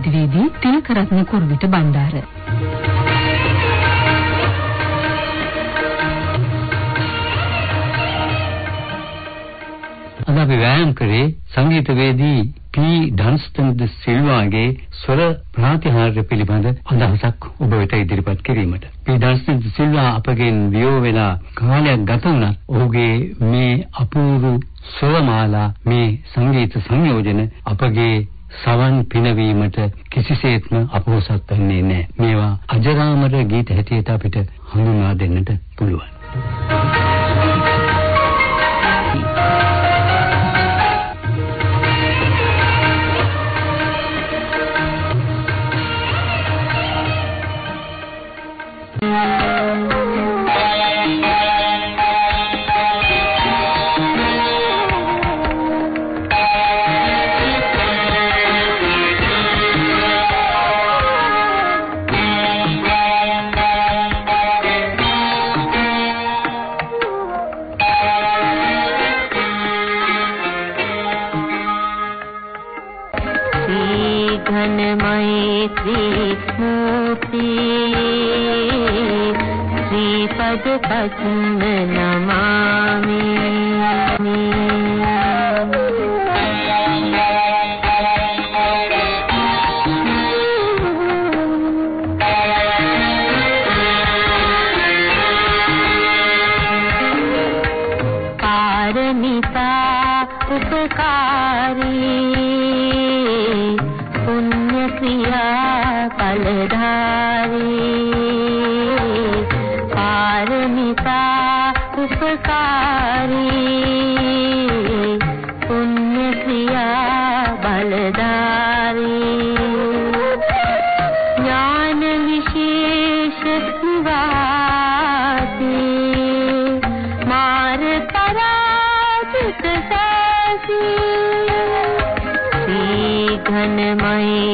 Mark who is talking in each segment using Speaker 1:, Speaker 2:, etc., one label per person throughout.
Speaker 1: මධ්‍යවේදී තිලකරත්න කුරුවිට බණ්ඩාර.
Speaker 2: අද අපි වෑයම් කරේ සංගීතවේදී පී ඩන්ස්ටන් ද සිල්වාගේ ස්වර ප්‍රාතිහාර්ය පිළිබඳ අදහසක් ඔබ වෙත ඉදිරිපත් කිරීමට. පී ඩන්ස්ටන් ද සිල්වා අපගෙන් වියෝ වෙලා කාලයක් ගත වුණත් ඔහුගේ මේ අපූර්ව ස්වරමාලා මේ සංගීත සංයෝජන අපගේ සවන් පිනවීමට කිසිසේත්ම අපොහසත් වෙන්නේ නැහැ. මේවා අජරාමර ගීත හැටියට අපිට හඳුන්වා දෙන්නට පුළුවන්. घन मैत्री मूर्ति। श्रीपद पद्म नमामि।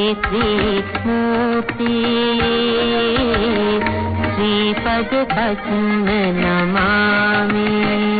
Speaker 2: श्री मूर्ति। श्रीपद भजन नमामी।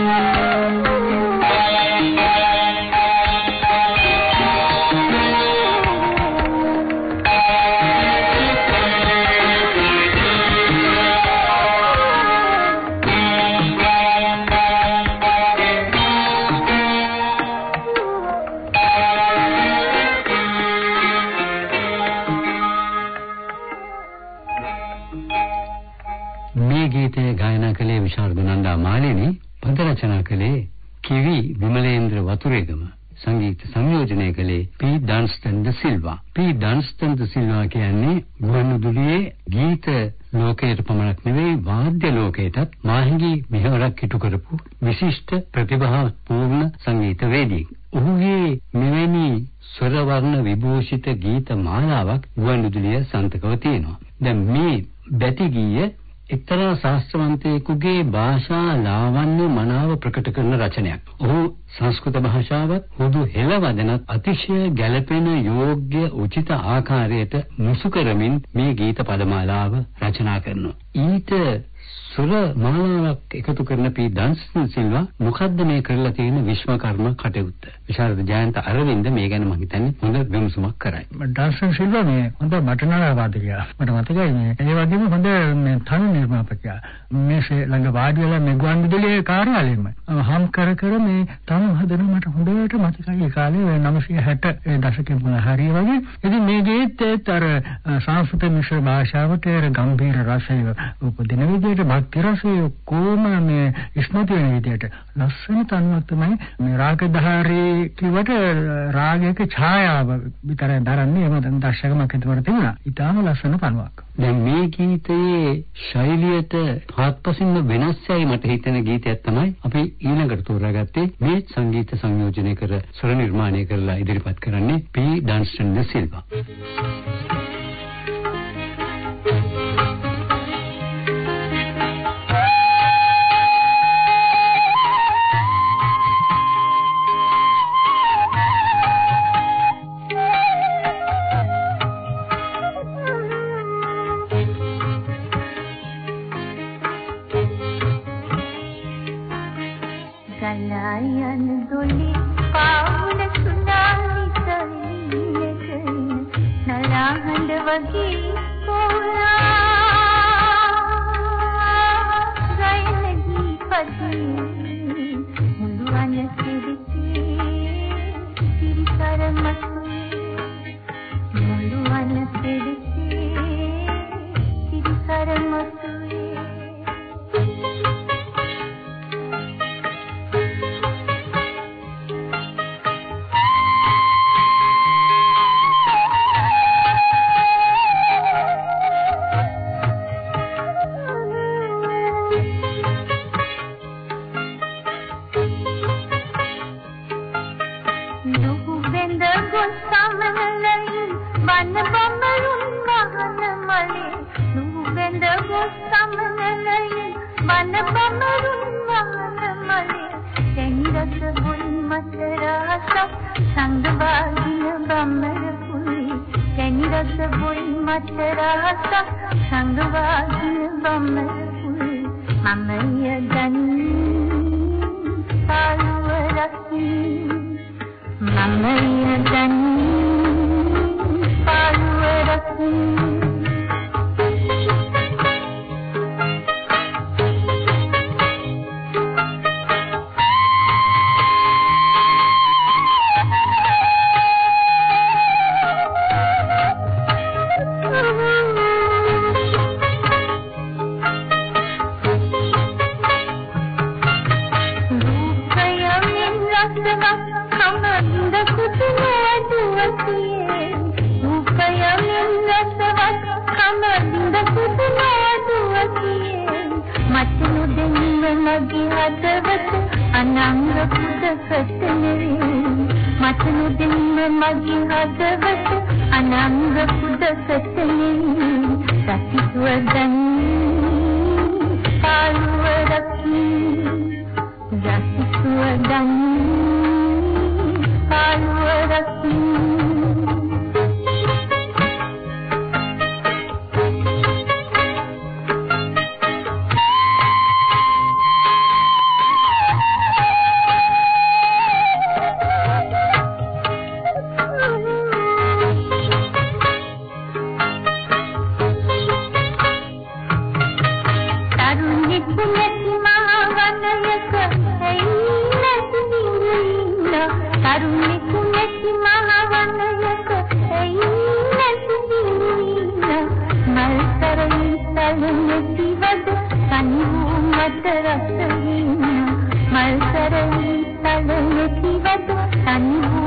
Speaker 2: ගීත මාලාවක් ගුවන්විදුලිය සන්තකව තියෙනවා. දැන් මේ බැති ගීය එක්තරා ශාස්ත්‍රවන්තයෙකුගේ භාෂා ලාවන්‍ය මනාව ප්‍රකට කරන රචනයක්. ඔහු සංස්කෘත භාෂාවත් හුදු හෙළවදනත් අතිශය ගැළපෙන යෝග්‍ය උචිත ආකාරයට මුසු කරමින් මේ ගීත පදමාලාව රචනා කරනවා. ඊට සුර මාලාවක් එකතු කරන පී දන්සන් සිල්වා මොකද්ද මේ කරලා තියෙන විශ්වකර්ම කටයුත්ත? විශාරද ජයන්ත අරවින්ද මේ ගැන මම හිතන්නේ හොඳ විමසුමක් කරයි.
Speaker 3: දන්සන් සිල්වා මේ හොඳ නටන වාදකයා. මට මතකයි මේ ඒ වගේම හොඳ මේ තනු නිර්මාපකයා. මේ ශ්‍රී ලංකා වාඩි වෙලා මේ ගුවන් විදුලියේ කාර්යාලයෙම හම් කර කර මේ තනු හදන මට හොඳට මතකයි ඒ කාලේ 960 දශකයේ මුල හරිය වගේ. ඉතින් මේ ගීතේත් අර සංස්කෘත මිශ්‍ර භාෂාවට අර ගම්භීර රසය උපදින විදිහට භක්ති රසය කොහොම මේ ඉස්මතු වෙන විදිහට ලස්සන තනුවක් තමයි මේ රාගධාරී කිව්වට රාගයක ඡායාව විතරයි දරන්නේ එහෙම දැන් දර්ශකමක් හිතවර තිබුණා. ඊටාම ලස්සන තනුවක්.
Speaker 2: දැන් මේ ගීතයේ ශෛලියට හත්පසින්ම වෙනස් යයි මට හිතෙන ගීතයක් තමයි අපි ඊළඟට තෝරාගත්තේ මේ සංගීත සංයෝජනය කර ස්වර නිර්මාණය කරලා ඉදිරිපත් කරන්නේ පී ඩන්ස්ටන් ද සිල්වා.
Speaker 4: ගලායන දොලි සංගවාගින බඹර පුලි තෙනි රස බුන් මතරාසක් සංගවාගින බඹර පුලි මම යදන්නේ පාළුවරකින් මම යදන්නේ පාළුවරකින් රූපයෙන් මගේ හදවත අනංග පුදකට නෙවේ මතනු දෙන්න මගේ හදවත අනංග පුදකට නෙවේ රසිතුව ගන්නේ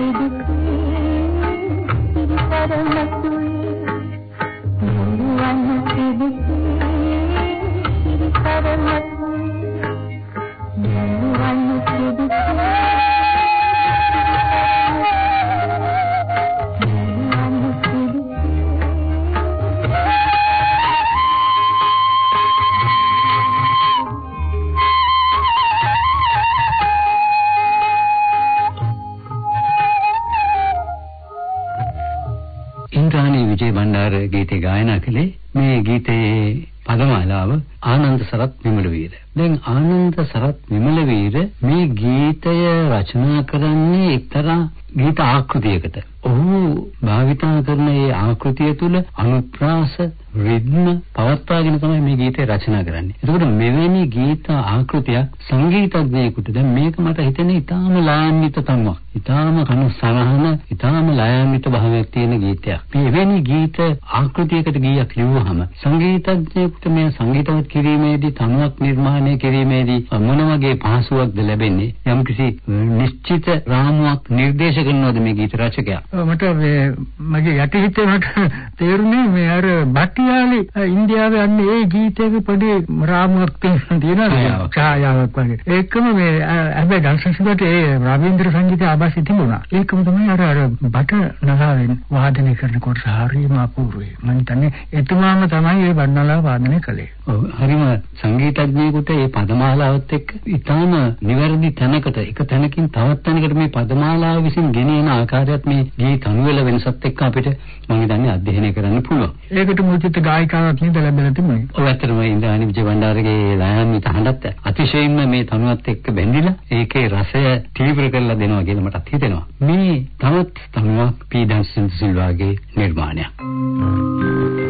Speaker 2: Thank you. ගීතේ ගායනා කළේ මේ ගීතයේ පදමාලාව ආනන්ද සරත් විමලවීර. දැන් ආනන්ද සරත් විමලවීර මේ ගීතය රචනා කරන්නේ එක්තරා ගීත ආකෘතියකට. ඔහු භාවිතා කරන මේ ආකෘතිය තුළ අනුප්‍රාස රිද්ම පවත්වාගෙන තමයි මේ ගීතය රචනා කරන්නේ. එතකොට මෙවැනි ගීත ආකෘතියක් සංගීතඥයෙකුට දැන් මේක මට හිතෙන්නේ ඊටාම ලායන්විත තනුවක්. ඊටාම කන සරහන ඊටාම ලායන්විත භාවයක් තියෙන ගීතයක්. මේ එවැනි ගීත ආකෘතියකට ගීයක් ලියුවහම සංගීතඥයෙකුට මේ සංගීතවත්
Speaker 5: කිරීමේදී තනුවක් නිර්මාණය කිරීමේදී මොන වගේ පහසුවක්ද ලැබෙන්නේ යම්කිසි නිශ්චිත රාමුවක් නිර්දේශ කරනවද මේ ගීත රචකයා
Speaker 3: මට මේ මගේ යටිහිතේ මට තේරුනේ මේ අර බට්ටියාලි ඉන්දියාවේ අන්න ඒ ගීතයක පොඩි රාමුවක් තියෙනවා ඡායාවක් වගේ. ඒකම මේ හැබැයි දන්සන්සිකට ඒ රවීන්ද්‍ර සංගීතය ආభాසෙ තිබුණා. ඒකම තමයි අර අර බට නලාවෙන් වාදනය කරනකොට හරියම අපූර්වයි මම හිතන්නේ එතුමාම තමයි ඒ බණ්ණලා වාදනය කළේ.
Speaker 5: ඔව් හරිම සංගීතඥයෙකුට මේ පදමාලාවත් එක්ක ඊටාම නිවැරදි තැනකට එක තැනකින් තවත් තැනකට මේ පදමාලාව විසින් ගෙනියන ආකාරයත් මේ ගී තනුවල වෙනසත් එක්ක අපිට මම හිතන්නේ අධ්‍යයනය කරන්න පුළුවන්.
Speaker 3: ඒකට මුචිත ගායිකාවක් නේද ලැබෙලා තිබුණේ.
Speaker 5: ඔව් ඇත්තටම ඉන්ද්‍රානි විජය බණ්ඩාරගේ ලයන්විත හඬත් අතිශයින්ම මේ තනුවත් එක්ක බැඳිලා ඒකේ රසය තීව්‍ර කරලා දෙනවා කියලා මටත් හිතෙනවා. මේ තවත් තනුවක් පී ඩන්සන් සිල්වාගේ නිර්මාණයක්.
Speaker 6: විමල්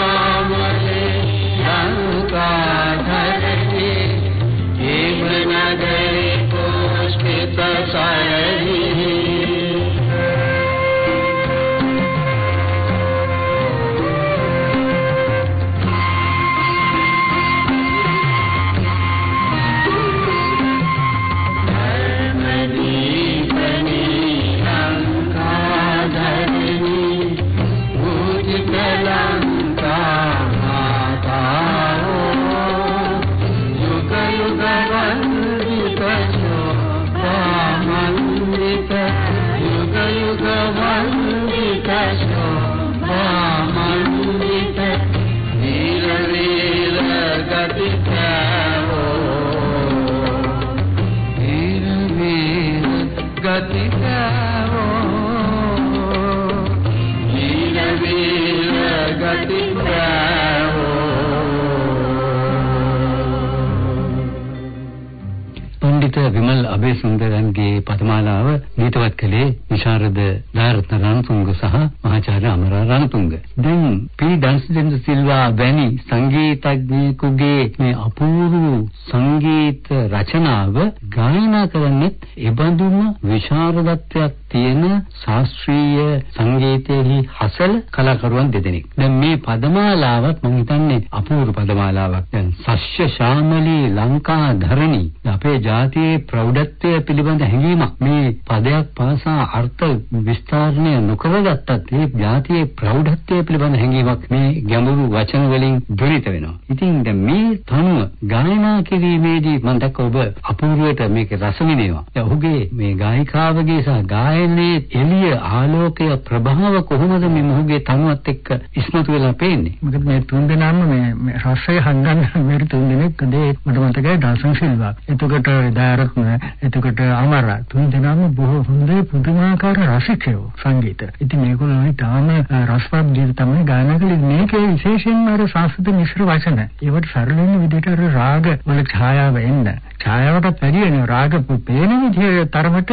Speaker 6: රචනාව ගායනා කරන්නේ එබඳුම විශාරදත්වයක් තියෙන ශාස්ත්‍රීය සංගීතයේ හසල කලාකරුවන් දෙදෙනෙක්. දැන් මේ පදමාලාවත් මම හිතන්නේ අපූර්ව පදමාලාවක්. දැන් සස්්‍ය ශාමලී ලංකා ධරණී අපේ ජාතියේ ප්‍රෞಢත්වය පිළිබඳ හැඟීමක් මේ පදයක් පාසා අර්ථ විස්තරණය නොකරගත්තත් ඒ ජාතියේ ප්‍රෞಢත්වය පිළිබඳ හැඟීමක් මේ ගැඹුරු වචන වලින් ධනිත වෙනවා. ඉතින් දැන් මේ තනුව ගායනා කිරීමේදී මම දැක්ක ඔබ අපූර්වයට මේක රස විඳිනවා. දැන් ඔහුගේ මේ ගායිකාවගේ සහ ගායනයේ එළිය ආලෝකය ප්‍රභාව කොහොමද මේ මොහුගේ තනුවත් එක්ක ඉස්මතු වෙලා පේන්නේ?
Speaker 3: මොකද මේ තුන් දෙනාම මේ රසය හංගන්න මේ තුන් දෙනෙක් දේ මට මතකයි ඩාසන් සිල්වා. එතකොට දාරත්න එතකොට අමරා තුන් දෙනාම බොහෝ හොඳ පුදුමාකාර රසිකයෝ සංගීත. ඉතින් මේගොල්ලෝ තාම රසවත් ගීත තමයි ගායනා කළේ. මේකේ විශේෂයෙන්ම අර සංස්කෘත මිශ්‍ර වචන. ඒවට සරල වෙන විදිහට අර රාග වල ඡායාව එන්න. ඡායාවට වැඩි වෙන රාග පේන විදිහේ තරමට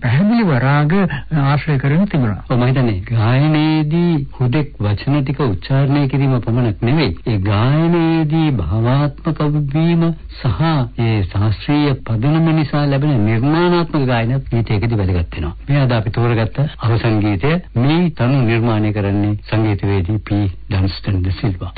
Speaker 3: පැහැදිලිව රාග ආශ්‍රය කරගෙන තිබුණා.
Speaker 6: ඔව් මම හිතන්නේ ගායනයේදී හුදෙක් වචන ටික උච්චාරණය කිරීම පමණක් නෙවෙයි. ඒ ගායනයේදී භාවාත්මක වීම සහ ඒ ශාස්ත්‍රීය පදනම නිසා ලැබෙන නිර්මාණාත්මක ගායනත් ගීතයකදී වැදගත් වෙනවා. මේ අද අපි තෝරගත්ත අවසන් ගීතය මේ තනු නිර්මාණය කරන්නේ සංගීතවේදී පී ඩන්ස්ටන් ද සිල්වා.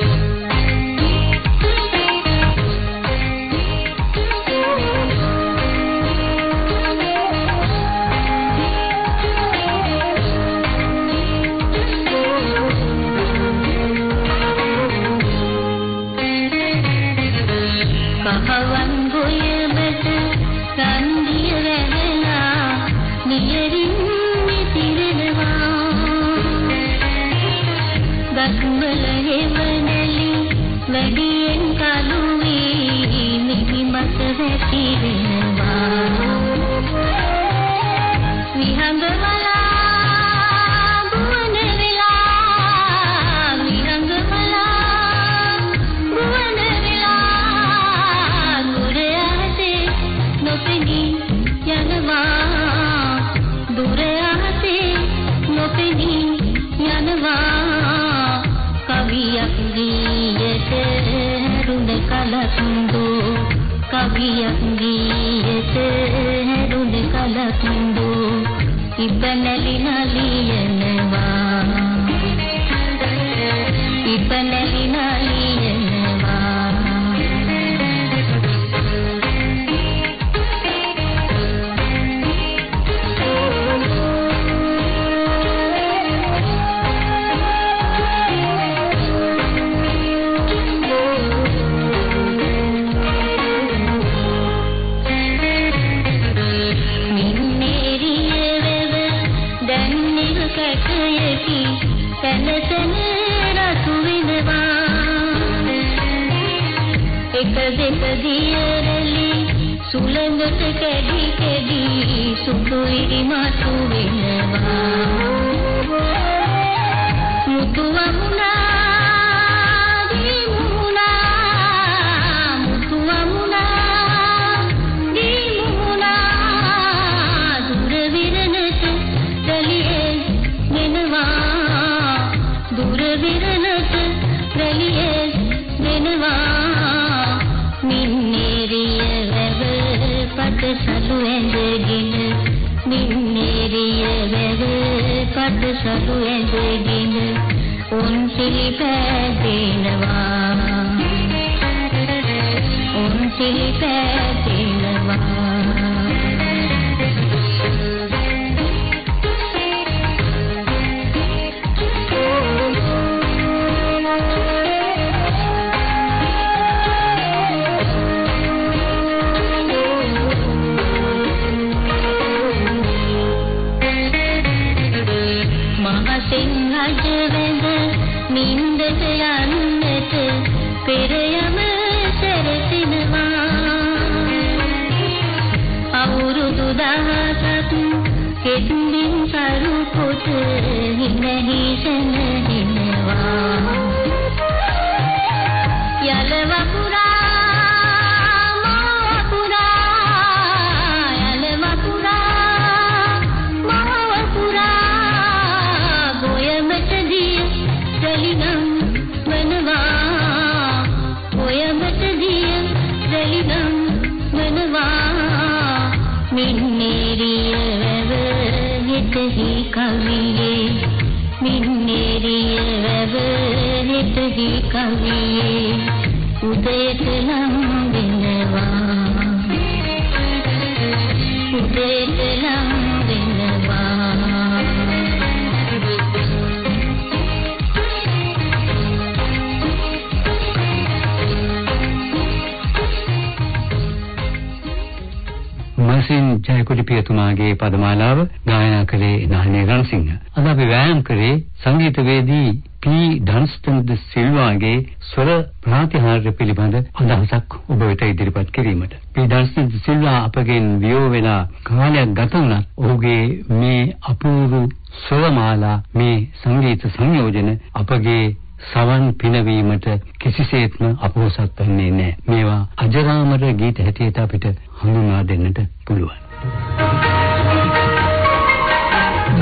Speaker 2: මසින් ජයකොඩි පියතුමාගේ පදමාලාව ගායනා කළේ නාහිනී රණසිංහ. අද අපි වෑයම් කරේ සංගීතවේදී පී ඩන්ස්ටන් ද සිල්වාගේ ස්වර ප්‍රාතිහාර්ය පිළිබඳ අදහසක් ඔබ වෙත ඉදිරිපත් කිරීමට. පී ඩන්ස්ටන් ද සිල්වා අපගෙන් වියෝ වෙලා කාලයක් ගත වුණත් ඔහුගේ මේ අපූර්ව ස්වරමාලා මේ සංගීත සංයෝජන අපගේ සවන් පිනවීමට කිසිසේත්ම අපොහසත් වෙන්නේ නැහැ. මේවා අජරාමර ගීත හැටියට අපිට හඳුන්වා දෙන්නට පුළුවන්.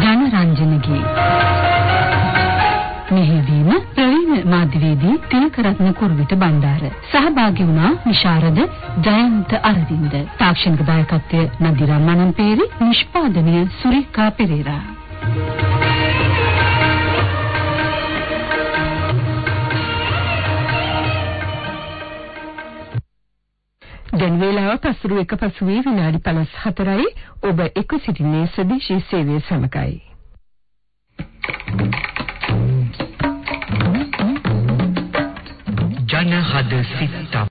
Speaker 1: ජනරංජනගේ මෙහිදීම ප්‍රවීණ මාධ්‍යවේදී තිලකරත්න කුරුවිට බණ්ඩාර. සහභාගී වුණා විශාරද ජයන්ත අරවින්ද. තාක්ෂණික දායකත්වය නදිරා මනම්පේරි නිෂ්පාදනය සුරිකා පෙරේරා.
Speaker 7: දැන් වේලාව පසුරු එක පසුවේ විනාඩි 54යි ඔබ එක්ව සිටින්නේ ස්වදේශී සේවය සමගයි.
Speaker 8: ජනහද සිත